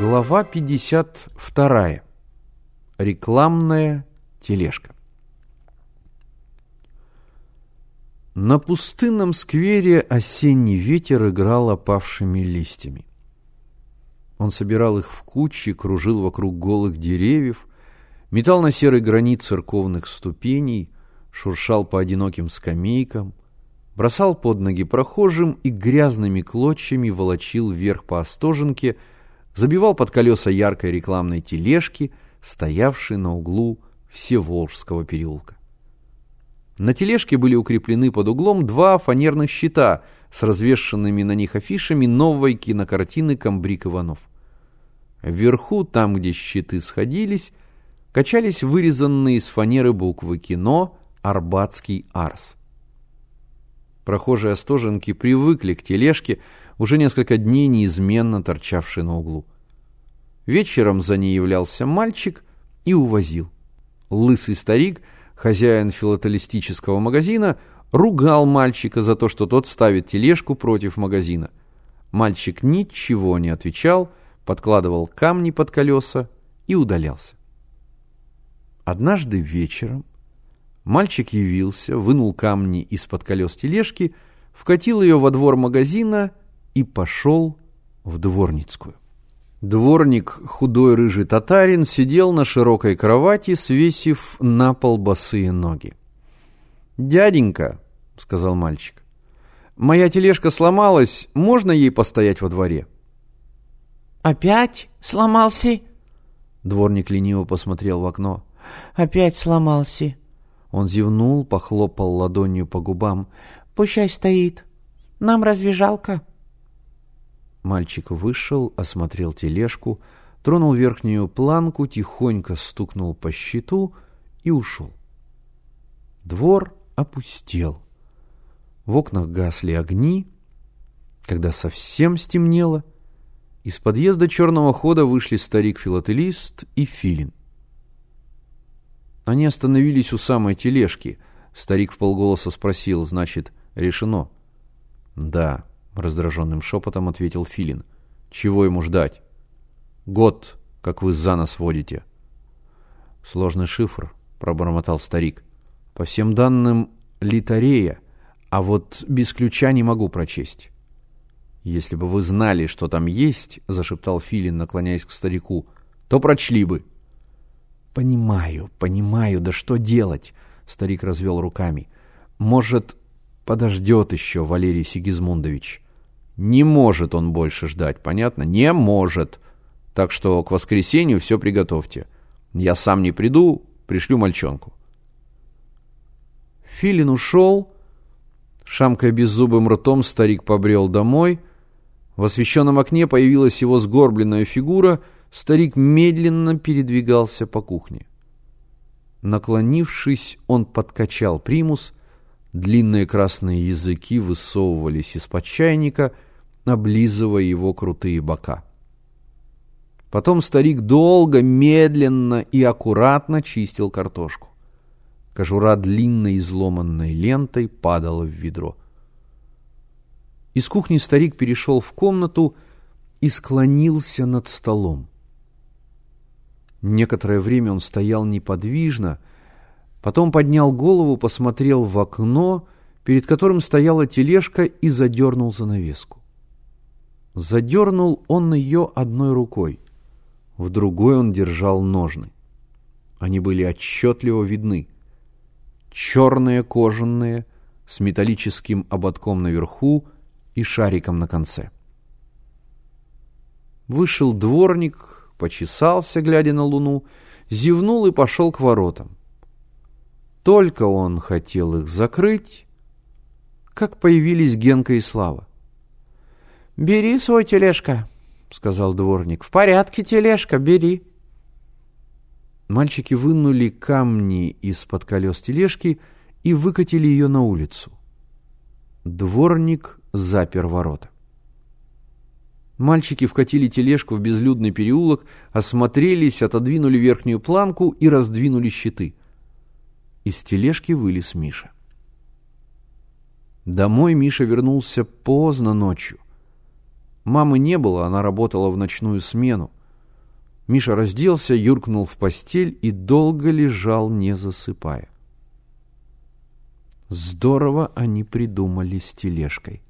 Глава 52. Рекламная тележка. На пустынном сквере осенний ветер играл опавшими листьями. Он собирал их в кучи, кружил вокруг голых деревьев, метал на серый гранит церковных ступеней, шуршал по одиноким скамейкам, бросал под ноги прохожим и грязными клочьями волочил вверх по остоженке, забивал под колеса яркой рекламной тележки, стоявшей на углу Всеволжского переулка. На тележке были укреплены под углом два фанерных щита с развешенными на них афишами новой кинокартины «Камбрик Иванов». Вверху, там, где щиты сходились, качались вырезанные из фанеры буквы «Кино» «Арбатский Арс». Прохожие Остоженки привыкли к тележке, уже несколько дней неизменно торчавшей на углу. Вечером за ней являлся мальчик и увозил. Лысый старик – хозяин филателистического магазина, ругал мальчика за то, что тот ставит тележку против магазина. Мальчик ничего не отвечал, подкладывал камни под колеса и удалялся. Однажды вечером мальчик явился, вынул камни из-под колес тележки, вкатил ее во двор магазина и пошел в дворницкую. Дворник, худой рыжий татарин, сидел на широкой кровати, свесив на пол босые ноги. «Дяденька», — сказал мальчик, — «моя тележка сломалась, можно ей постоять во дворе?» «Опять сломался?» Дворник лениво посмотрел в окно. «Опять сломался». Он зевнул, похлопал ладонью по губам. «Пущай стоит. Нам разве жалко?» Мальчик вышел, осмотрел тележку, тронул верхнюю планку, тихонько стукнул по щиту и ушел. Двор опустел. В окнах гасли огни. Когда совсем стемнело, из подъезда черного хода вышли старик-филателист и филин. Они остановились у самой тележки. Старик в полголоса спросил, значит, решено? Да, — раздраженным шепотом ответил Филин. «Чего ему ждать?» «Год, как вы за нас водите». «Сложный шифр», — пробормотал старик. «По всем данным, литарея, а вот без ключа не могу прочесть». «Если бы вы знали, что там есть», — зашептал Филин, наклоняясь к старику, — «то прочли бы». «Понимаю, понимаю, да что делать?» — старик развел руками. «Может, подождет еще Валерий Сигизмундович?» Не может он больше ждать, понятно? Не может. Так что к воскресенью все приготовьте. Я сам не приду, пришлю мальчонку. Филин ушел. Шамкая беззубым ртом, старик побрел домой. В освещенном окне появилась его сгорбленная фигура. Старик медленно передвигался по кухне. Наклонившись, он подкачал примус. Длинные красные языки высовывались из-под чайника — облизывая его крутые бока. Потом старик долго, медленно и аккуратно чистил картошку. Кожура длинной изломанной лентой падала в ведро. Из кухни старик перешел в комнату и склонился над столом. Некоторое время он стоял неподвижно, потом поднял голову, посмотрел в окно, перед которым стояла тележка и задернул занавеску. Задернул он ее одной рукой, в другой он держал ножны. Они были отчетливо видны. Черные кожаные, с металлическим ободком наверху и шариком на конце. Вышел дворник, почесался, глядя на луну, зевнул и пошел к воротам. Только он хотел их закрыть, как появились Генка и Слава. «Бери свой тележка», — сказал дворник. «В порядке тележка, бери». Мальчики вынули камни из-под колес тележки и выкатили ее на улицу. Дворник запер ворота. Мальчики вкатили тележку в безлюдный переулок, осмотрелись, отодвинули верхнюю планку и раздвинули щиты. Из тележки вылез Миша. Домой Миша вернулся поздно ночью. Мамы не было, она работала в ночную смену. Миша разделся, юркнул в постель и долго лежал, не засыпая. Здорово они придумали с тележкой.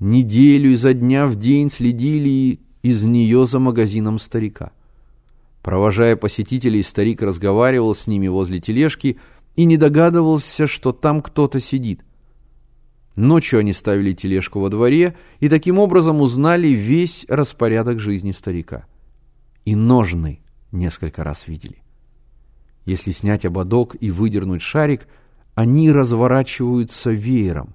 Неделю изо дня в день следили из нее за магазином старика. Провожая посетителей, старик разговаривал с ними возле тележки и не догадывался, что там кто-то сидит. Ночью они ставили тележку во дворе и таким образом узнали весь распорядок жизни старика. И ножны несколько раз видели. Если снять ободок и выдернуть шарик, они разворачиваются веером.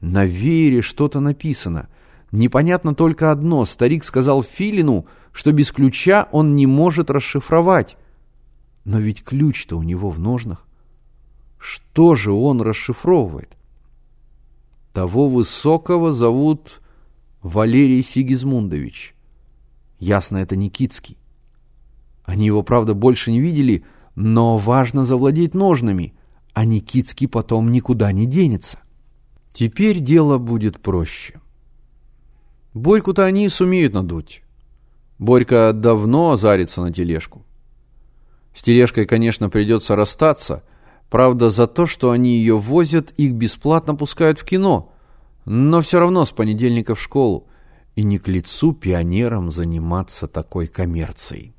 На веере что-то написано. Непонятно только одно. Старик сказал Филину, что без ключа он не может расшифровать. Но ведь ключ-то у него в ножнах. Что же он расшифровывает? Того высокого зовут Валерий Сигизмундович. Ясно, это Никитский. Они его, правда, больше не видели, но важно завладеть ножнами, а Никитский потом никуда не денется. Теперь дело будет проще. Борьку-то они сумеют надуть. Борька давно зарится на тележку. С тележкой, конечно, придется расстаться, Правда, за то, что они ее возят, их бесплатно пускают в кино. Но все равно с понедельника в школу. И не к лицу пионерам заниматься такой коммерцией.